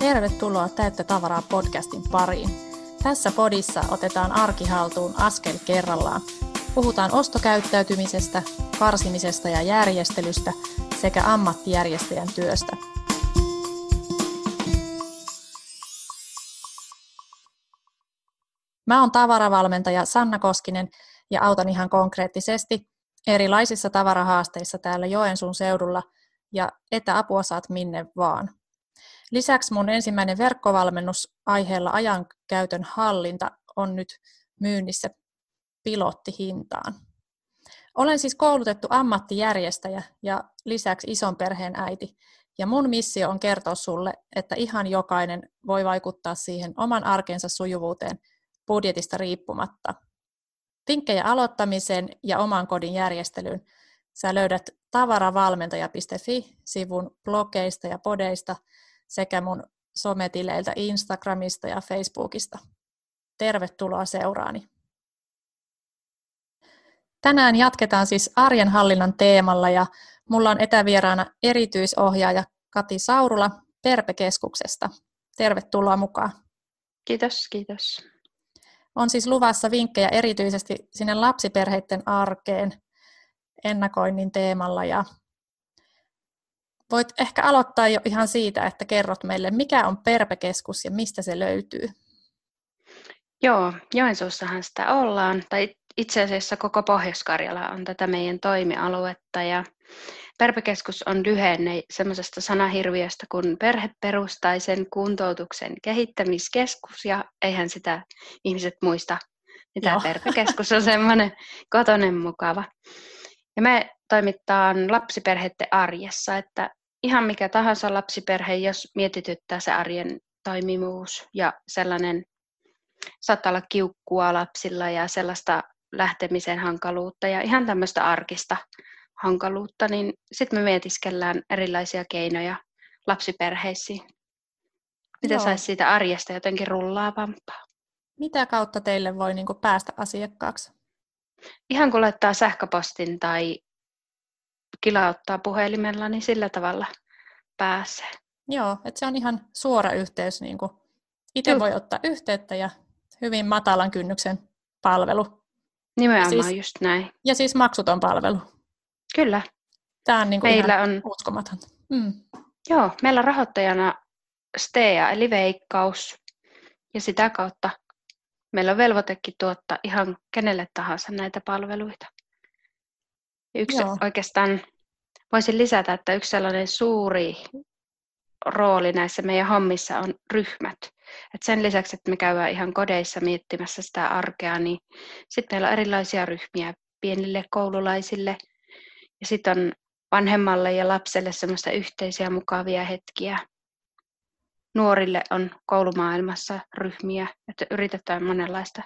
Tervetuloa Täyttä tavaraa podcastin pariin. Tässä podissa otetaan arkihaltuun askel kerrallaan. Puhutaan ostokäyttäytymisestä, karsimisesta ja järjestelystä sekä ammattijärjestäjän työstä. Mä oon tavaravalmentaja Sanna Koskinen ja autan ihan konkreettisesti erilaisissa tavarahaasteissa täällä Joensuun seudulla ja etäapua saat minne vaan. Lisäksi mun ensimmäinen verkkovalmennus aiheella ajankäytön hallinta on nyt myynnissä pilottihintaan. Olen siis koulutettu ammattijärjestäjä ja lisäksi ison perheen äiti. Ja mun missio on kertoa sulle, että ihan jokainen voi vaikuttaa siihen oman arkensa sujuvuuteen budjetista riippumatta. Vinkkejä aloittamiseen ja oman kodin järjestelyyn sä löydät tavaravalmentaja.fi-sivun blogeista ja podeista – sekä mun sometileiltä Instagramista ja Facebookista. Tervetuloa seuraani. Tänään jatketaan siis arjen hallinnan teemalla ja mulla on etävieraana erityisohjaaja Kati Saurula Perpe-keskuksesta. Tervetuloa mukaan. Kiitos, kiitos. On siis luvassa vinkkejä erityisesti sinne lapsiperheiden arkeen ennakoinnin teemalla ja Voit ehkä aloittaa jo ihan siitä, että kerrot meille, mikä on Perpekeskus ja mistä se löytyy. Joo, Joensuussahan sitä ollaan, tai itse asiassa koko Pohjois-Karjala on tätä meidän toimialuetta, ja Perpekeskus on lyhenne semmoisesta sanahirviöstä kuin perheperustaisen kuntoutuksen kehittämiskeskus, ja eihän sitä ihmiset muista, mitä Perpekeskus on semmoinen kotonen mukava. Ja me toimitaan lapsiperheiden arjessa, että ihan mikä tahansa lapsiperhe, jos mietityttää se arjen toimivuus ja sellainen, saattaa olla kiukkua lapsilla ja sellaista lähtemisen hankaluutta ja ihan tämmöistä arkista hankaluutta, niin sitten me mietiskellään erilaisia keinoja lapsiperheisiin. Miten saisi siitä arjesta jotenkin rullaavampaa? Mitä kautta teille voi niin päästä asiakkaaksi? Ihan kun laittaa sähköpostin tai kilauttaa puhelimella, niin sillä tavalla pääsee. Joo, että se on ihan suora yhteys. Niin kuin itse voi ottaa yhteyttä ja hyvin matalan kynnyksen palvelu. Nimenomaan siis, just näin. Ja siis maksuton palvelu. Kyllä. Tämä on niin kuin meillä on uskomaton. Mm. Joo, meillä on rahoittajana STEA eli Veikkaus. Ja sitä kautta meillä on velvoitekin tuottaa ihan kenelle tahansa näitä palveluita. Yksi Joo. oikeastaan voisin lisätä, että yksi sellainen suuri rooli näissä meidän hommissa on ryhmät. Et sen lisäksi, että me käydään ihan kodeissa miettimässä sitä arkea, niin sitten meillä on erilaisia ryhmiä pienille koululaisille ja sitten on vanhemmalle ja lapselle semmoista yhteisiä mukavia hetkiä. Nuorille on koulumaailmassa ryhmiä, että yritetään monenlaista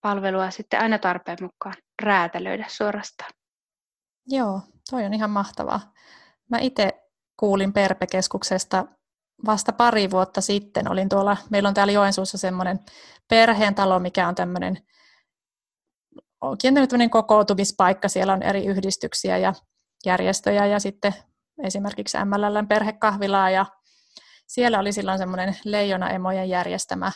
palvelua sitten aina tarpeen mukaan räätälöidä suorastaan. Joo, toi on ihan mahtavaa. Mä itse kuulin Perpe-keskuksesta vasta pari vuotta sitten. Olin tuolla, meillä on täällä Joensuussa semmoinen perheen talo, mikä on tämmöinen tämmöinen kokoutumispaikka. Siellä on eri yhdistyksiä ja järjestöjä ja sitten esimerkiksi MLLn perhekahvilaa ja siellä oli silloin semmoinen Leijona-emojen järjestämä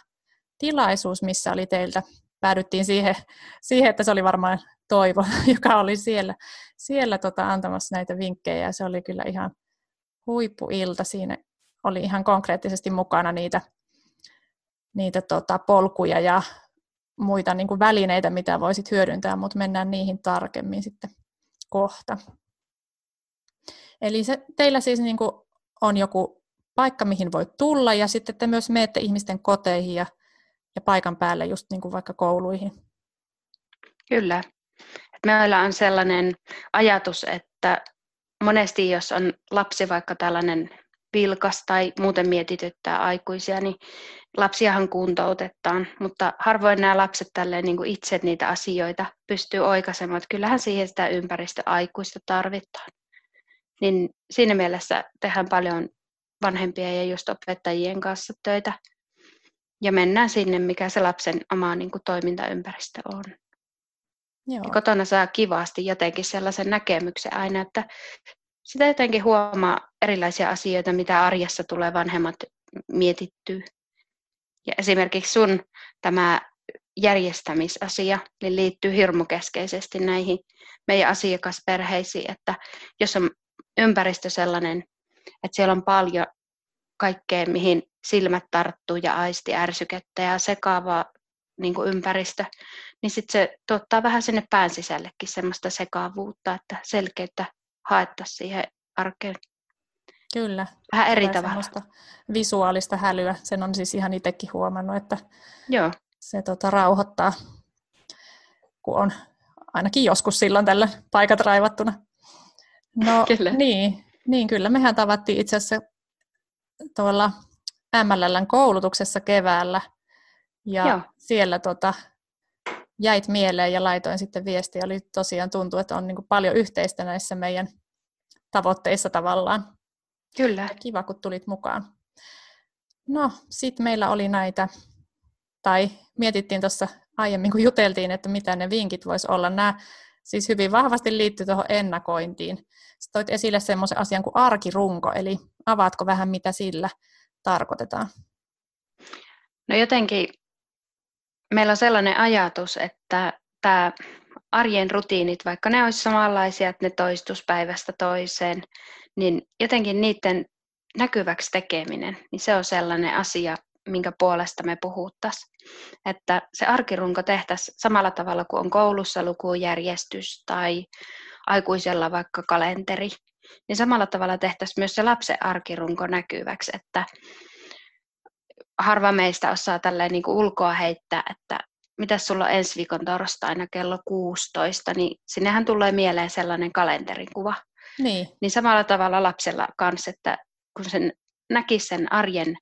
tilaisuus, missä oli teiltä, päädyttiin siihen, siihen, että se oli varmaan Toivo, joka oli siellä, siellä tota, antamassa näitä vinkkejä se oli kyllä ihan huippuilta. Siinä oli ihan konkreettisesti mukana niitä, niitä tota, polkuja ja muita niin kuin välineitä, mitä voisit hyödyntää, mutta mennään niihin tarkemmin sitten kohta. Eli se, teillä siis niin kuin on joku paikka, mihin voi tulla, ja sitten te myös menette ihmisten koteihin ja, ja paikan päälle just niin kuin vaikka kouluihin. Kyllä, meillä on sellainen ajatus, että monesti jos on lapsi vaikka tällainen vilkas tai muuten mietityttää aikuisia, niin lapsiahan kuntoutetaan, mutta harvoin nämä lapset tälleen niin kuin itse niitä asioita pystyy oikaisemaan, että kyllähän siihen sitä ympäristöaikuista tarvitaan. Niin siinä mielessä tehdään paljon vanhempia ja just opettajien kanssa töitä ja mennään sinne, mikä se lapsen oma niin kuin, toimintaympäristö on. Joo. Ja kotona saa kivasti jotenkin sellaisen näkemyksen aina, että sitä jotenkin huomaa erilaisia asioita, mitä arjessa tulee vanhemmat mietittyä. Ja esimerkiksi sun tämä järjestämisasia niin liittyy hirmukeskeisesti näihin meidän asiakasperheisiin, että jos on ympäristö sellainen, että siellä on paljon kaikkea, mihin silmät tarttuu ja aisti ärsykettä ja sekaava niin kuin ympäristö, niin sitten se tuottaa vähän sinne pään sisällekin semmoista sekaavuutta, että selkeyttä haettaisiin siihen arkeen. Kyllä. Vähän eri tavalla. visuaalista hälyä. Sen on siis ihan itsekin huomannut, että Joo. se tota, rauhoittaa, kun on ainakin joskus silloin tällä paikat raivattuna. No kyllä. Niin, niin, kyllä. Mehän tavattiin itse asiassa tuolla MLLn koulutuksessa keväällä. Ja Joo. siellä tota, jäit mieleen ja laitoin sitten viestiä. Oli tosiaan tuntuu, että on niin kuin paljon yhteistä näissä meidän tavoitteissa tavallaan. Kyllä. Kiva, kun tulit mukaan. No, sitten meillä oli näitä, tai mietittiin tuossa aiemmin, kun juteltiin, että mitä ne vinkit voisi olla. Nämä siis hyvin vahvasti liittyy tuohon ennakointiin. Sitten toit esille semmoisen asian kuin arkirunko, eli avaatko vähän, mitä sillä tarkoitetaan? No jotenkin meillä on sellainen ajatus, että tämä arjen rutiinit, vaikka ne olisi samanlaisia, että ne toistus päivästä toiseen, niin jotenkin niiden näkyväksi tekeminen, niin se on sellainen asia, minkä puolesta me puhuttaisiin. Että se arkirunko tehtäisiin samalla tavalla kuin on koulussa lukujärjestys tai aikuisella vaikka kalenteri, niin samalla tavalla tehtäisiin myös se lapsen arkirunko näkyväksi, että harva meistä osaa tälleen niin kuin ulkoa heittää, että mitä sulla on ensi viikon torstaina kello 16, niin sinnehän tulee mieleen sellainen kalenterikuva. Niin. niin samalla tavalla lapsella kanssa, että kun sen näki sen arjen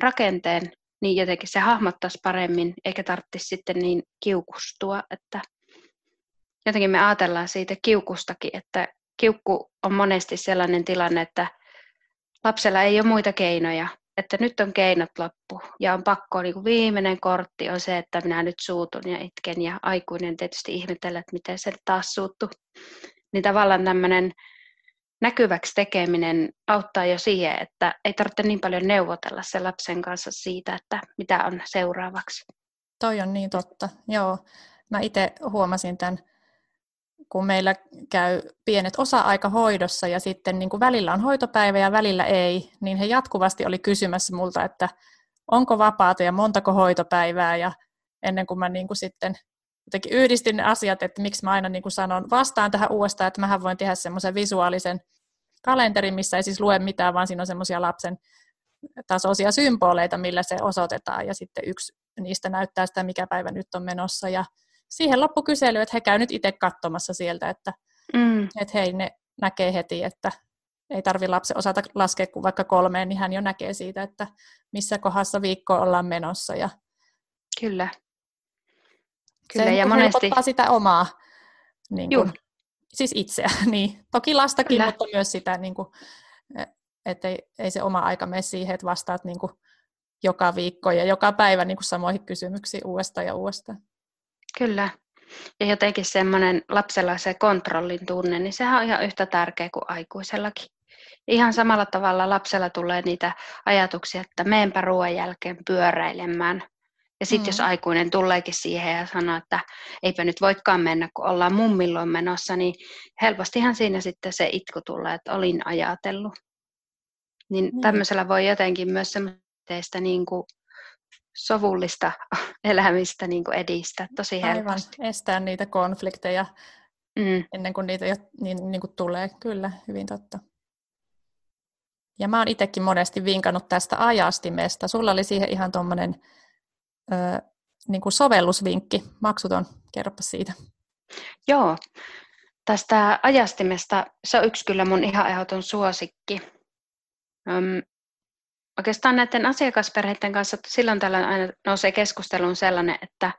rakenteen, niin jotenkin se hahmottaisi paremmin, eikä tarvitsisi sitten niin kiukustua, että jotenkin me ajatellaan siitä kiukustakin, että kiukku on monesti sellainen tilanne, että lapsella ei ole muita keinoja, että nyt on keinot loppu ja on pakko, niin kuin viimeinen kortti on se, että minä nyt suutun ja itken ja aikuinen tietysti ihmetellä, että miten se taas suuttu. Niin tavallaan tämmöinen näkyväksi tekeminen auttaa jo siihen, että ei tarvitse niin paljon neuvotella sen lapsen kanssa siitä, että mitä on seuraavaksi. Toi on niin totta, joo. Mä itse huomasin tämän, kun meillä käy pienet osa-aika hoidossa ja sitten niin kuin välillä on hoitopäivä ja välillä ei, niin he jatkuvasti oli kysymässä multa, että onko vapaata ja montako hoitopäivää? Ja ennen kuin mä niin kuin sitten jotenkin yhdistin ne asiat, että miksi mä aina niin kuin sanon vastaan tähän uudestaan, että mähän voin tehdä semmoisen visuaalisen kalenterin, missä ei siis lue mitään, vaan siinä on semmoisia lapsen tasoisia symboleita, millä se osoitetaan, ja sitten yksi niistä näyttää sitä, mikä päivä nyt on menossa, ja siihen loppukysely, että he käy nyt itse katsomassa sieltä, että, mm. että hei, ne näkee heti, että ei tarvi lapsen osata laskea kuin vaikka kolmeen, niin hän jo näkee siitä, että missä kohdassa viikkoa ollaan menossa. Ja Kyllä. Kyllä, se ja monesti... sitä omaa, niin kuin, siis itseä, niin toki lastakin, Kyllä. mutta myös sitä, niin kuin, että ei, ei se oma aika mene siihen, että vastaat niin kuin, joka viikko ja joka päivä niin kuin samoihin kysymyksiin uudestaan ja uudestaan. Kyllä. Ja jotenkin semmoinen lapsella se kontrollin tunne, niin sehän on ihan yhtä tärkeä kuin aikuisellakin. Ihan samalla tavalla lapsella tulee niitä ajatuksia, että meenpä ruoan jälkeen pyöräilemään ja sitten mm. jos aikuinen tuleekin siihen ja sanoo, että eipä nyt voikaan mennä, kun ollaan mummilloin menossa, niin helpostihan siinä sitten se itku tulee, että olin ajatellut. Niin mm. tämmöisellä voi jotenkin myös semmoista niin kuin sovullista elämistä niin kuin edistää tosi helposti. Aivan, estää niitä konflikteja mm. ennen kuin niitä jo, niin, niin kuin tulee. Kyllä, hyvin totta. Ja mä oon itsekin monesti vinkannut tästä ajastimesta. Sulla oli siihen ihan tuommoinen niin kuin sovellusvinkki, maksuton. Kerropa siitä. Joo, tästä ajastimesta se on yksi kyllä mun ihan ehdoton suosikki. Öm, oikeastaan näiden asiakasperheiden kanssa silloin tällöin aina nousee keskusteluun sellainen, että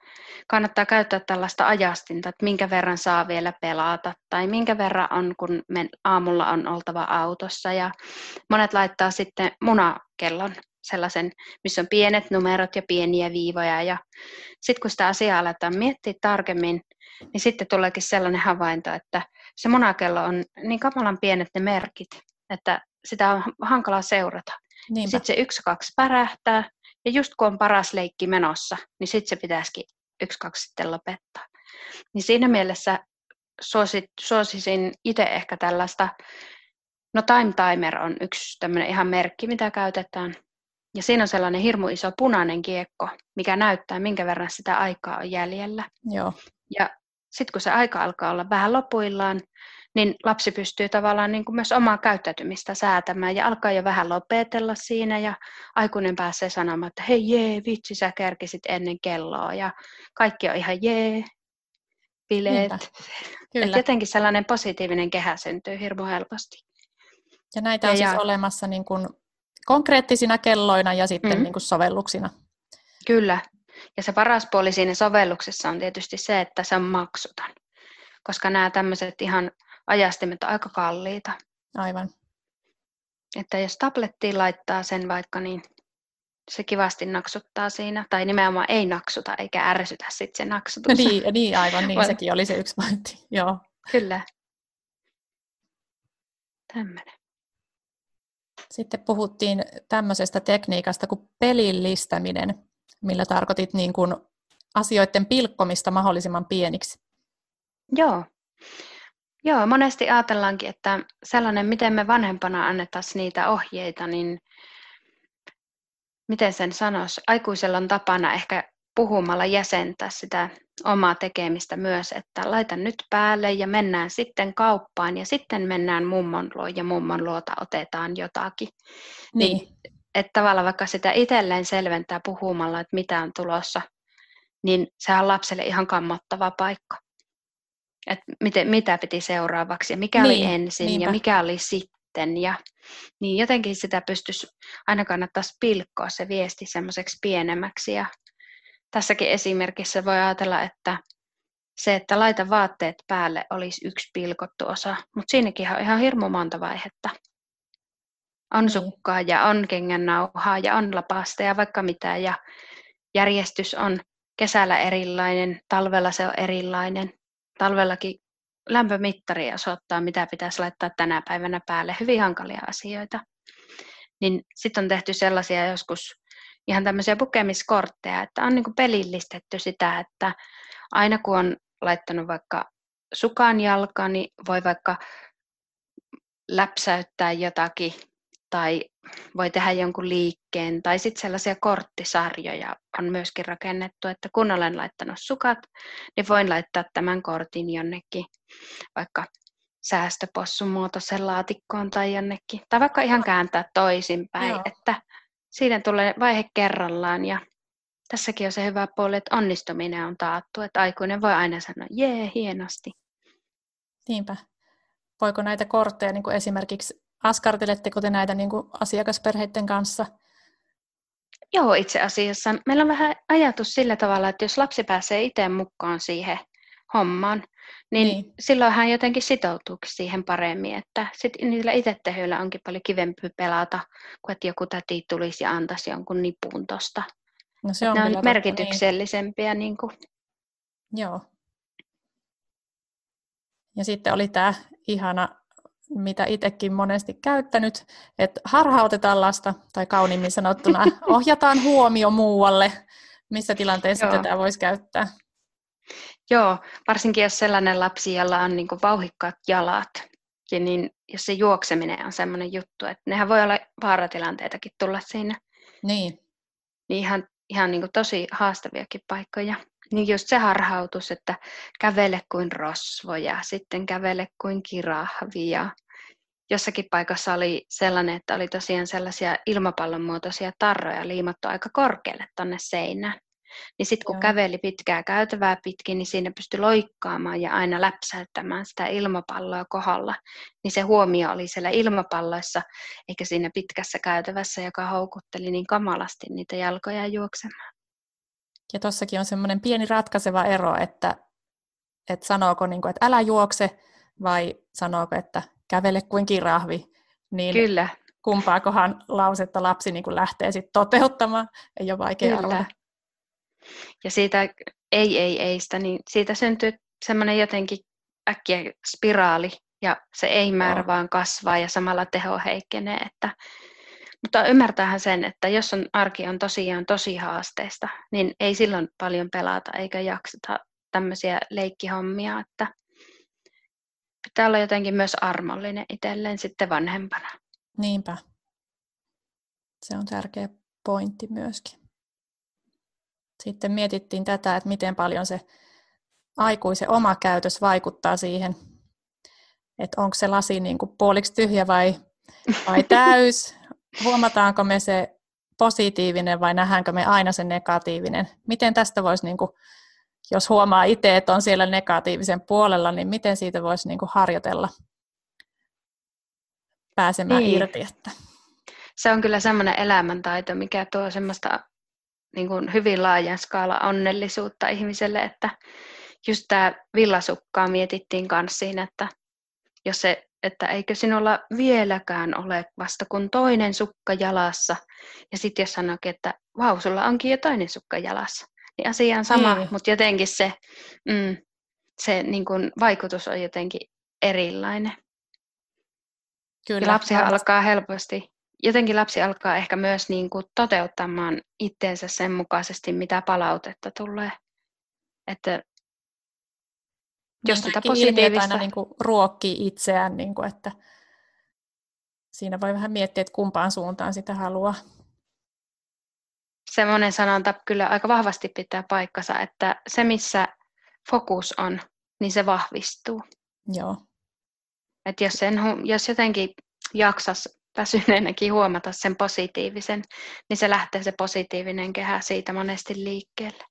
kannattaa käyttää tällaista ajastinta, että minkä verran saa vielä pelata tai minkä verran on, kun men, aamulla on oltava autossa. Ja monet laittaa sitten munakellon sellaisen, missä on pienet numerot ja pieniä viivoja. Ja sitten kun sitä asiaa aletaan miettiä tarkemmin, niin sitten tuleekin sellainen havainto, että se munakello on niin kamalan pienet ne merkit, että sitä on hankala seurata. Sitten se yksi, kaksi pärähtää, ja just kun on paras leikki menossa, niin sitten se pitäisikin yksi, kaksi sitten lopettaa. Niin siinä mielessä suosit, suosisin itse ehkä tällaista, no time timer on yksi tämmöinen ihan merkki, mitä käytetään. Ja siinä on sellainen hirmu iso punainen kiekko, mikä näyttää, minkä verran sitä aikaa on jäljellä. Joo. Ja sitten kun se aika alkaa olla vähän lopuillaan, niin lapsi pystyy tavallaan niin kuin myös omaa käyttäytymistä säätämään ja alkaa jo vähän lopetella siinä ja aikuinen pääsee sanomaan, että hei jee, vitsi sä kerkisit ennen kelloa ja kaikki on ihan jee, bileet. Kyllä. Että jotenkin sellainen positiivinen kehä syntyy hirmu helposti. Ja näitä on ja siis ja... olemassa niin kuin konkreettisina kelloina ja sitten mm-hmm. niin kuin sovelluksina. Kyllä. Ja se paras puoli siinä sovelluksessa on tietysti se, että se on maksuton. Koska nämä tämmöiset ihan ajastimet on aika kalliita. Aivan. Että jos tablettiin laittaa sen vaikka, niin se kivasti naksuttaa siinä, tai nimenomaan ei naksuta eikä ärsytä sitten se naksutus. No niin, niin, aivan, niin sekin oli se yksi pointti, joo. Kyllä. Tämmöinen. Sitten puhuttiin tämmöisestä tekniikasta kuin pelillistäminen, millä tarkoitit niin kuin asioiden pilkkomista mahdollisimman pieniksi. Joo. Joo, monesti ajatellaankin, että sellainen, miten me vanhempana annettaisiin niitä ohjeita, niin miten sen sanoisi, aikuisella on tapana ehkä puhumalla jäsentää sitä omaa tekemistä myös, että laita nyt päälle ja mennään sitten kauppaan ja sitten mennään mummon luo ja mummon luota otetaan jotakin. Niin. niin että tavallaan vaikka sitä itselleen selventää puhumalla, että mitä on tulossa, niin sehän on lapselle ihan kammottava paikka. Että miten, mitä piti seuraavaksi ja mikä niin, oli ensin niinpä. ja mikä oli sitten. Ja, niin jotenkin sitä pystyisi, aina kannattaisi pilkkoa se viesti semmoiseksi pienemmäksi. Ja tässäkin esimerkissä voi ajatella, että se, että laita vaatteet päälle, olisi yksi pilkottu osa, mutta siinäkin on ihan hirmu monta vaihetta. On niin. sukkaa ja on kengännauhaa ja on lapasta ja vaikka mitä ja järjestys on kesällä erilainen, talvella se on erilainen. Talvellakin lämpömittari osoittaa, mitä pitäisi laittaa tänä päivänä päälle. Hyvin hankalia asioita. Niin sitten on tehty sellaisia joskus ihan tämmöisiä pukemiskortteja, että on niin pelillistetty sitä, että aina kun on laittanut vaikka sukan jalkaan, niin voi vaikka läpsäyttää jotakin tai voi tehdä jonkun liikkeen, tai sitten sellaisia korttisarjoja on myöskin rakennettu, että kun olen laittanut sukat, niin voin laittaa tämän kortin jonnekin, vaikka säästöpossun muotoisen laatikkoon tai jonnekin, tai vaikka ihan kääntää toisinpäin, Joo. että siinä tulee vaihe kerrallaan ja tässäkin on se hyvä puoli, että onnistuminen on taattu, että aikuinen voi aina sanoa, jee, hienosti. Niinpä. Voiko näitä kortteja niin kuin esimerkiksi Askarteletteko te näitä niin kuin asiakasperheiden kanssa? Joo, itse asiassa. Meillä on vähän ajatus sillä tavalla, että jos lapsi pääsee itse mukaan siihen hommaan, niin, niin. silloin hän jotenkin sitoutuu siihen paremmin. Että sit niillä itse tehyillä onkin paljon kivempi pelata, kuin että joku täti tulisi ja antaisi jonkun nipun tuosta. No se on ne on niin. merkityksellisempiä. Niin. Niin kuin. Joo. Ja sitten oli tämä ihana mitä itsekin monesti käyttänyt, että harhautetaan lasta, tai kauniimmin sanottuna ohjataan huomio muualle, missä tilanteessa Joo. tätä voisi käyttää. Joo, varsinkin jos sellainen lapsi, jolla on niin vauhikkaat jalat, ja niin jos se juokseminen on sellainen juttu, että nehän voi olla vaaratilanteitakin tulla siinä. Niin. Niin ihan, ihan niin tosi haastaviakin paikkoja. Niin just se harhautus, että kävele kuin rosvo ja sitten kävele kuin kirahvi ja jossakin paikassa oli sellainen, että oli tosiaan sellaisia ilmapallon muotoisia tarroja liimattu aika korkealle tonne seinään. Niin sitten kun Joo. käveli pitkää käytävää pitkin, niin siinä pystyi loikkaamaan ja aina läpsäyttämään sitä ilmapalloa kohdalla. Niin se huomio oli siellä ilmapalloissa, eikä siinä pitkässä käytävässä, joka houkutteli niin kamalasti niitä jalkoja juoksemaan. Ja tuossakin on semmoinen pieni ratkaiseva ero, että, että sanooko, niin kuin, että älä juokse, vai sanooko, että kävele kuin kirahvi. Niin Kyllä. kumpaakohan lausetta lapsi niin kuin lähtee sit toteuttamaan, ei ole vaikea Kyllä. arvata. Ja siitä ei, ei, eistä, niin siitä syntyy semmoinen jotenkin äkkiä spiraali, ja se ei-määrä Joo. vaan kasvaa ja samalla teho heikkenee, että Mutta ymmärtäähän sen, että jos on arki on tosiaan tosi haasteista, niin ei silloin paljon pelata eikä jakseta tämmöisiä leikkihommia, että pitää olla jotenkin myös armollinen itselleen sitten vanhempana. Niinpä. Se on tärkeä pointti myöskin. Sitten mietittiin tätä, että miten paljon se aikuisen oma käytös vaikuttaa siihen, että onko se lasi niin kuin puoliksi tyhjä vai, vai täys, huomataanko me se positiivinen vai nähdäänkö me aina se negatiivinen. Miten tästä voisi, niin kuin, jos huomaa itse, että on siellä negatiivisen puolella, niin miten siitä voisi niin kuin harjoitella pääsemään niin. irti? Että... Se on kyllä semmoinen elämäntaito, mikä tuo semmoista niin kuin hyvin laajan skaala onnellisuutta ihmiselle, että just tämä villasukkaa mietittiin kanssa siinä, että jos se, että eikö sinulla vieläkään ole vasta kun toinen sukka jalassa, ja sitten jos sanoikin, että vau, sulla onkin jo toinen sukka jalassa, niin asia on sama, niin. mutta jotenkin se, mm, se niin kun vaikutus on jotenkin erilainen. Kyllä, ja lapsihan varmasti. alkaa helposti, jotenkin lapsi alkaa ehkä myös niin kuin toteuttamaan itteensä sen mukaisesti, mitä palautetta tulee. Että jos sitä positiivista... aina niin kuin ruokkii itseään, niin kuin, että siinä voi vähän miettiä, että kumpaan suuntaan sitä haluaa. Semmoinen sanonta kyllä aika vahvasti pitää paikkansa, että se missä fokus on, niin se vahvistuu. Joo. Et jos, sen, jos jotenkin jaksas väsyneenäkin huomata sen positiivisen, niin se lähtee se positiivinen kehä siitä monesti liikkeelle.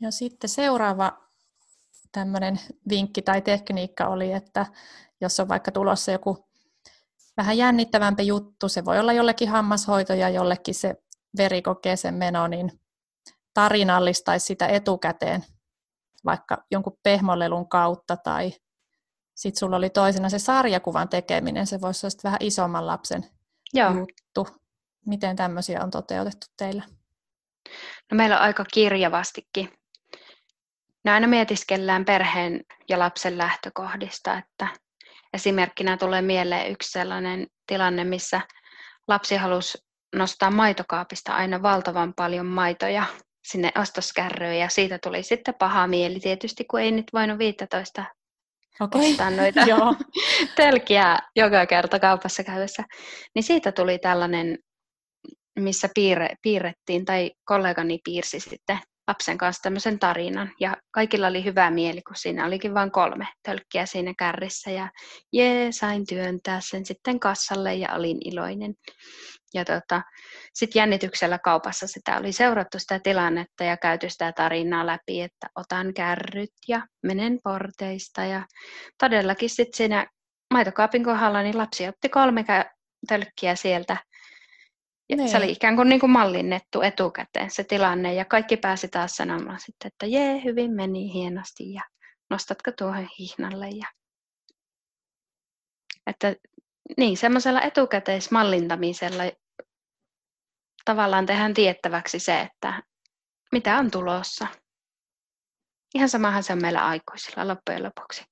Ja sitten seuraava tämmöinen vinkki tai tekniikka oli, että jos on vaikka tulossa joku vähän jännittävämpi juttu, se voi olla jollekin hammashoito ja jollekin se verikokeeseen meno, niin tarinallistaisi sitä etukäteen vaikka jonkun pehmolelun kautta tai sitten sulla oli toisena se sarjakuvan tekeminen, se voisi olla vähän isomman lapsen Joo. juttu. Miten tämmöisiä on toteutettu teillä? No meillä on aika kirjavastikin No aina mietiskellään perheen ja lapsen lähtökohdista, että esimerkkinä tulee mieleen yksi sellainen tilanne, missä lapsi halusi nostaa maitokaapista aina valtavan paljon maitoja sinne ostoskärryyn ja siitä tuli sitten paha mieli tietysti, kun ei nyt voinut 15 okay. ostaa noita telkiä joka kerta kaupassa käydessä. Niin siitä tuli tällainen, missä piirre, piirrettiin tai kollegani piirsi sitten lapsen kanssa tämmöisen tarinan. Ja kaikilla oli hyvä mieli, kun siinä olikin vain kolme tölkkiä siinä kärrissä. Ja jee, sain työntää sen sitten kassalle ja olin iloinen. Ja tota, sitten jännityksellä kaupassa sitä oli seurattu sitä tilannetta ja käyty sitä tarinaa läpi, että otan kärryt ja menen porteista. Ja todellakin sitten siinä maitokaapin kohdalla niin lapsi otti kolme tölkkiä sieltä ja niin. Se oli ikään kuin, niin kuin mallinnettu etukäteen se tilanne ja kaikki pääsi taas sanomaan sitten, että jee, hyvin meni hienosti ja nostatko tuohon hihnalle. Ja... Että niin, semmoisella etukäteismallintamisella tavallaan tehdään tiettäväksi se, että mitä on tulossa. Ihan samahan se on meillä aikuisilla loppujen lopuksi.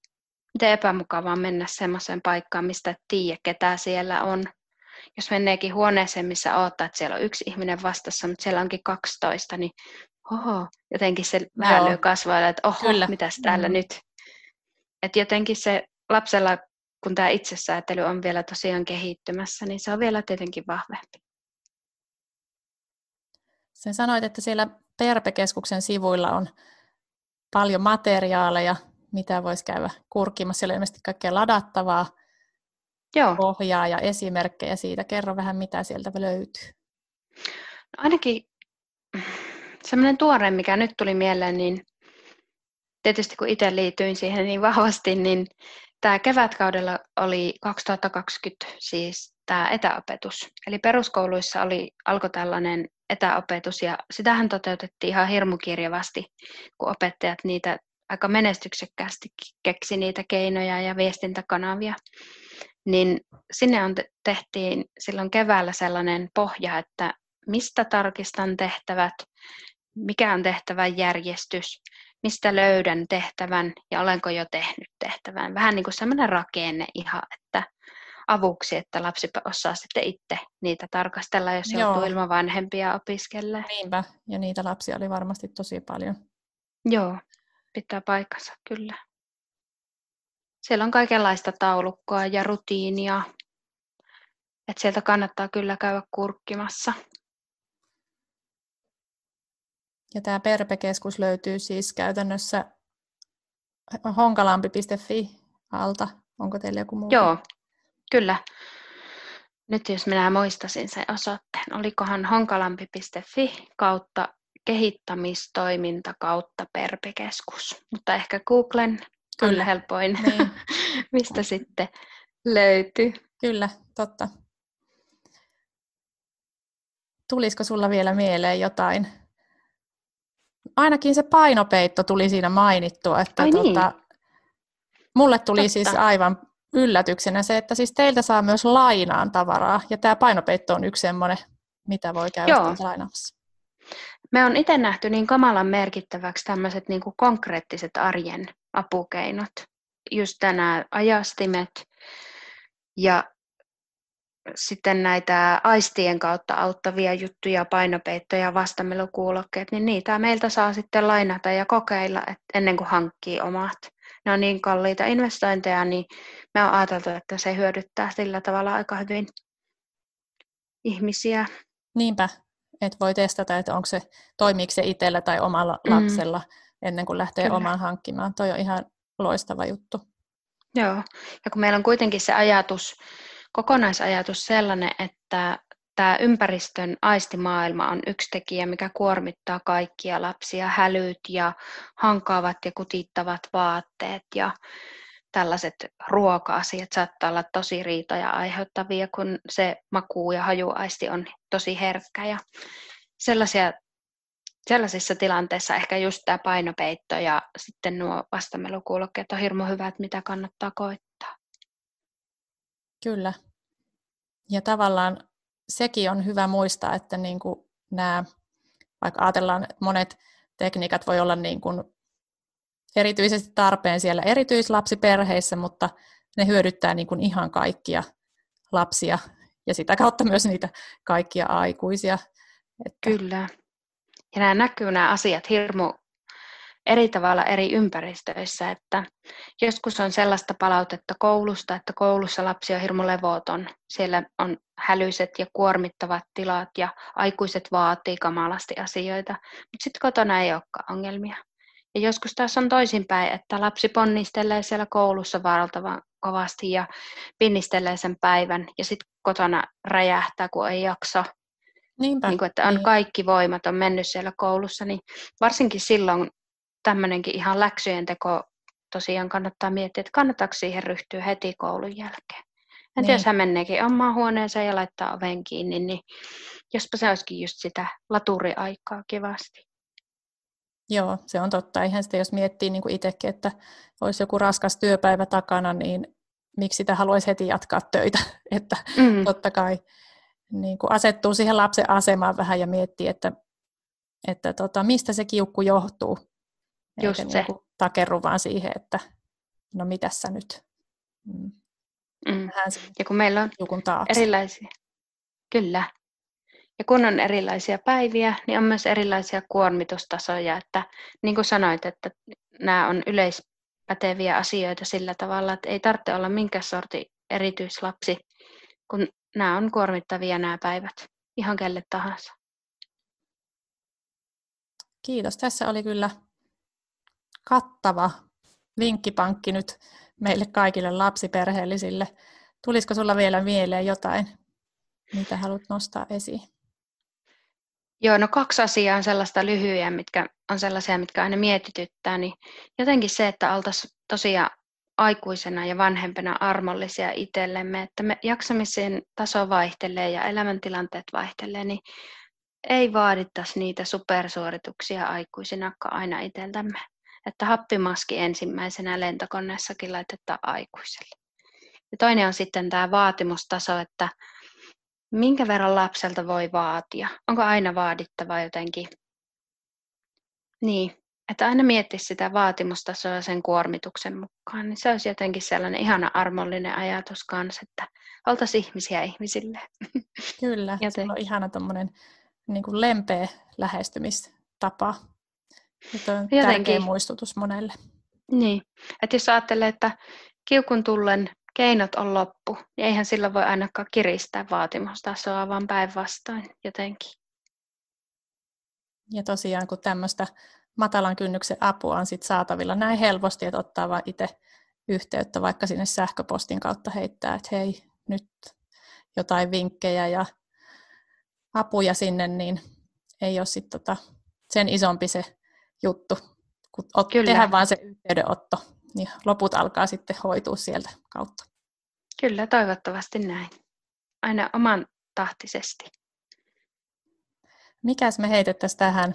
Miten epämukavaa mennä semmoiseen paikkaan, mistä et tiedä, ketä siellä on jos meneekin huoneeseen, missä odottaa, että siellä on yksi ihminen vastassa, mutta siellä onkin 12, niin oho, jotenkin se vähän lyö kasvaa, että oho, Kyllä. mitäs täällä mm. nyt. Että jotenkin se lapsella, kun tämä itsesäätely on vielä tosiaan kehittymässä, niin se on vielä tietenkin vahvempi. Sen sanoit, että siellä Perpekeskuksen sivuilla on paljon materiaaleja, mitä voisi käydä kurkkimassa. Siellä on ilmeisesti kaikkea ladattavaa. Joo. pohjaa ja esimerkkejä siitä. Kerro vähän, mitä sieltä löytyy. No ainakin semmoinen tuore, mikä nyt tuli mieleen, niin tietysti kun itse liityin siihen niin vahvasti, niin tämä kevätkaudella oli 2020 siis tämä etäopetus. Eli peruskouluissa oli, alkoi tällainen etäopetus ja sitähän toteutettiin ihan hirmukirjavasti, kun opettajat niitä aika menestyksekkäästi keksi niitä keinoja ja viestintäkanavia niin sinne on tehtiin silloin keväällä sellainen pohja, että mistä tarkistan tehtävät, mikä on tehtävän järjestys, mistä löydän tehtävän ja olenko jo tehnyt tehtävän. Vähän niin kuin sellainen rakenne ihan, että avuksi, että lapsi osaa sitten itse niitä tarkastella, jos Joo. joutuu ilman vanhempia opiskelle. Niinpä, ja niitä lapsia oli varmasti tosi paljon. Joo, pitää paikkansa, kyllä. Siellä on kaikenlaista taulukkoa ja rutiinia, että sieltä kannattaa kyllä käydä kurkkimassa. Ja tämä Perpe-keskus löytyy siis käytännössä honkalampi.fi alta. Onko teillä joku muu? Joo, kyllä. Nyt jos minä muistasin sen osoitteen, olikohan honkalampi.fi kautta kehittämistoiminta kautta Perpe-keskus. Mutta ehkä Googlen Kyllä. on helpoin, niin. mistä sitten löytyy. Kyllä, totta. Tulisiko sulla vielä mieleen jotain ainakin se painopeitto tuli siinä mainittua, että Ai tuota, niin. mulle tuli Totta. siis aivan yllätyksenä se, että siis teiltä saa myös lainaan tavaraa, ja tämä painopeitto on yksi semmoinen, mitä voi käydä lainaamassa. Me on itse nähty niin kamalan merkittäväksi tämmöiset niin konkreettiset arjen apukeinot. Just nämä ajastimet ja sitten näitä aistien kautta auttavia juttuja, painopeittoja, vastamelukuulokkeet, niin niitä meiltä saa sitten lainata ja kokeilla ennen kuin hankkii omat. Ne on niin kalliita investointeja, niin me on ajateltu, että se hyödyttää sillä tavalla aika hyvin ihmisiä. Niinpä, että voi testata, että onko se, toimiiko se itsellä tai omalla mm. Ennen kuin lähtee Kyllä. omaan hankkimaan. Toi on ihan loistava juttu. Joo, ja kun meillä on kuitenkin se ajatus, kokonaisajatus sellainen, että tämä ympäristön aistimaailma on yksi tekijä, mikä kuormittaa kaikkia lapsia, hälyt ja hankaavat ja kutittavat vaatteet ja tällaiset ruoka-asiat saattaa olla tosi riitoja aiheuttavia, kun se maku- ja hajuaisti on tosi herkkä. Ja sellaisia, sellaisissa tilanteissa ehkä just tämä painopeitto ja sitten nuo vastamelukuulokkeet on hirmu hyvät, mitä kannattaa koittaa. Kyllä. Ja tavallaan sekin on hyvä muistaa, että niin kuin nämä, vaikka ajatellaan, että monet tekniikat voi olla niin kuin erityisesti tarpeen siellä erityislapsiperheissä, mutta ne hyödyttää niin kuin ihan kaikkia lapsia ja sitä kautta myös niitä kaikkia aikuisia. Että... Kyllä. Ja nämä näkyy nämä asiat hirmu eri tavalla eri ympäristöissä, että joskus on sellaista palautetta koulusta, että koulussa lapsi on hirmu levoton. Siellä on hälyiset ja kuormittavat tilat ja aikuiset vaatii kamalasti asioita, mutta sitten kotona ei olekaan ongelmia. Ja joskus taas on toisinpäin, että lapsi ponnistelee siellä koulussa vaaraltavan kovasti ja pinnistelee sen päivän ja sitten kotona räjähtää, kun ei jaksa. Niinpä. Niin kuin, että on niin. kaikki voimat on mennyt siellä koulussa, niin varsinkin silloin tämmöinenkin ihan läksyjen teko tosiaan kannattaa miettiä, että kannattaako siihen ryhtyä heti koulun jälkeen. En niin. jos hän meneekin omaan huoneeseen ja laittaa oven kiinni, niin jospa se olisikin just sitä laturiaikaa kivasti. Joo, se on totta. Eihän sitä, jos miettii niin kuin itsekin, että olisi joku raskas työpäivä takana, niin miksi sitä haluaisi heti jatkaa töitä. että mm. totta kai niin kuin asettuu siihen lapsen asemaan vähän ja miettii, että, että tota, mistä se kiukku johtuu. Just Eikä se. Niin takerru vaan siihen, että no mitä sä nyt. Mm. Mm. Ja kun meillä on erilaisia, kyllä. Ja kun on erilaisia päiviä, niin on myös erilaisia kuormitustasoja. Että niin kuin sanoit, että nämä on yleispäteviä asioita sillä tavalla, että ei tarvitse olla minkä sorti erityislapsi, kun nämä on kuormittavia nämä päivät ihan kelle tahansa. Kiitos. Tässä oli kyllä kattava vinkkipankki nyt meille kaikille lapsiperheellisille. Tulisiko sulla vielä mieleen jotain, mitä haluat nostaa esiin? Joo, no kaksi asiaa on sellaista lyhyjä, mitkä on sellaisia, mitkä aina mietityttää, niin jotenkin se, että oltaisiin tosiaan aikuisena ja vanhempana armollisia itsellemme, että me jaksamisen taso vaihtelee ja elämäntilanteet vaihtelee, niin ei vaadittaisi niitä supersuorituksia aikuisina aina itseltämme että happimaski ensimmäisenä lentokoneessakin laitetaan aikuiselle. Ja toinen on sitten tämä vaatimustaso, että minkä verran lapselta voi vaatia. Onko aina vaadittava jotenkin? Niin, että aina miettisi sitä vaatimustasoa sen kuormituksen mukaan, niin se olisi jotenkin sellainen ihana armollinen ajatus kanssa, että oltaisiin ihmisiä ihmisille. Kyllä, se on ihana tuommoinen niin kuin lempeä lähestymistapa. Nyt on Jotenkin. tärkeä muistutus monelle. Niin, että jos ajattelee, että kiukun tullen keinot on loppu, niin eihän sillä voi ainakaan kiristää vaatimustasoa, vaan päinvastoin jotenkin. Ja tosiaan, kun tämmöistä matalan kynnyksen apua on sit saatavilla näin helposti, että ottaa vaan itse yhteyttä vaikka sinne sähköpostin kautta heittää, että hei, nyt jotain vinkkejä ja apuja sinne, niin ei ole sit tota sen isompi se juttu, kun ot, tehdään vaan se yhteydenotto, niin loput alkaa sitten hoitua sieltä kautta. Kyllä, toivottavasti näin. Aina oman tahtisesti. Mikäs me heitettäisiin tähän,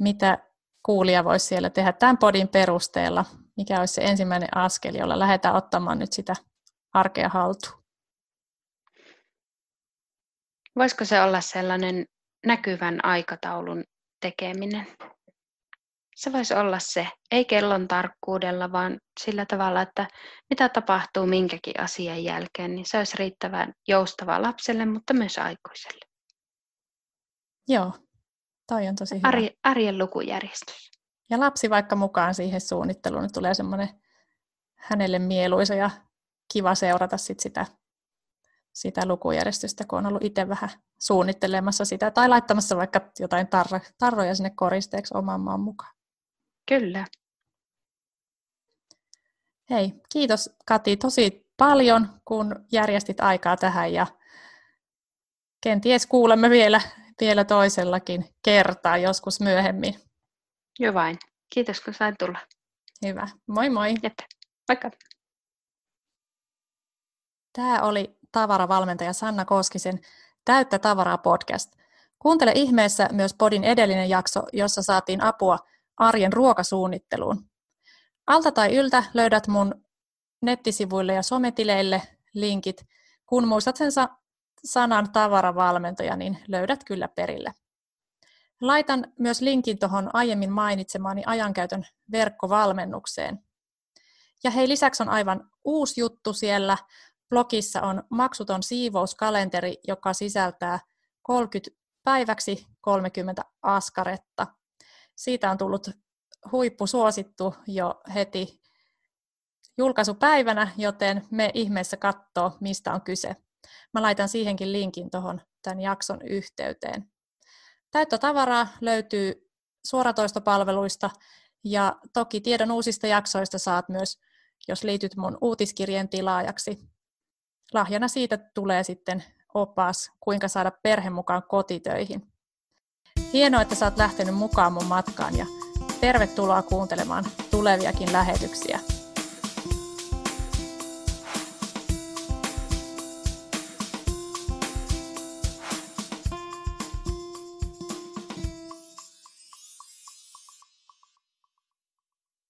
mitä kuulija voisi siellä tehdä tämän podin perusteella? Mikä olisi se ensimmäinen askel, jolla lähdetään ottamaan nyt sitä arkea haltuun? Voisiko se olla sellainen näkyvän aikataulun tekeminen? Se voisi olla se, ei kellon tarkkuudella, vaan sillä tavalla, että mitä tapahtuu minkäkin asian jälkeen, niin se olisi riittävän joustavaa lapselle, mutta myös aikuiselle. Joo, toi on tosi hyvä. Arjen, arjen lukujärjestys. Ja lapsi vaikka mukaan siihen suunnitteluun, niin tulee semmoinen hänelle mieluisa ja kiva seurata sit sitä, sitä lukujärjestystä, kun on ollut itse vähän suunnittelemassa sitä tai laittamassa vaikka jotain tarro, tarroja sinne koristeeksi oman maan mukaan. Kyllä. Hei, kiitos Kati tosi paljon, kun järjestit aikaa tähän ja kenties kuulemme vielä, vielä toisellakin kertaa joskus myöhemmin. Joo vain. Kiitos, kun sain tulla. Hyvä. Moi moi. Että. Vaikka. Tämä oli tavaravalmentaja Sanna Koskisen Täyttä tavaraa podcast. Kuuntele ihmeessä myös podin edellinen jakso, jossa saatiin apua arjen ruokasuunnitteluun. Alta tai yltä löydät mun nettisivuille ja sometileille linkit. Kun muistat sen sanan tavaravalmentaja, niin löydät kyllä perille. Laitan myös linkin tuohon aiemmin mainitsemaani ajankäytön verkkovalmennukseen. Ja hei, lisäksi on aivan uusi juttu siellä. Blogissa on maksuton siivouskalenteri, joka sisältää 30 päiväksi 30 askaretta. Siitä on tullut huippusuosittu jo heti julkaisupäivänä, joten me ihmeessä katsoo, mistä on kyse. Mä laitan siihenkin linkin tuohon tämän jakson yhteyteen. Täyttötavaraa löytyy suoratoistopalveluista ja toki tiedon uusista jaksoista saat myös, jos liityt mun uutiskirjeen tilaajaksi. Lahjana siitä tulee sitten opas, kuinka saada perhe mukaan kotitöihin. Hienoa, että sä oot lähtenyt mukaan mun matkaan ja tervetuloa kuuntelemaan tuleviakin lähetyksiä.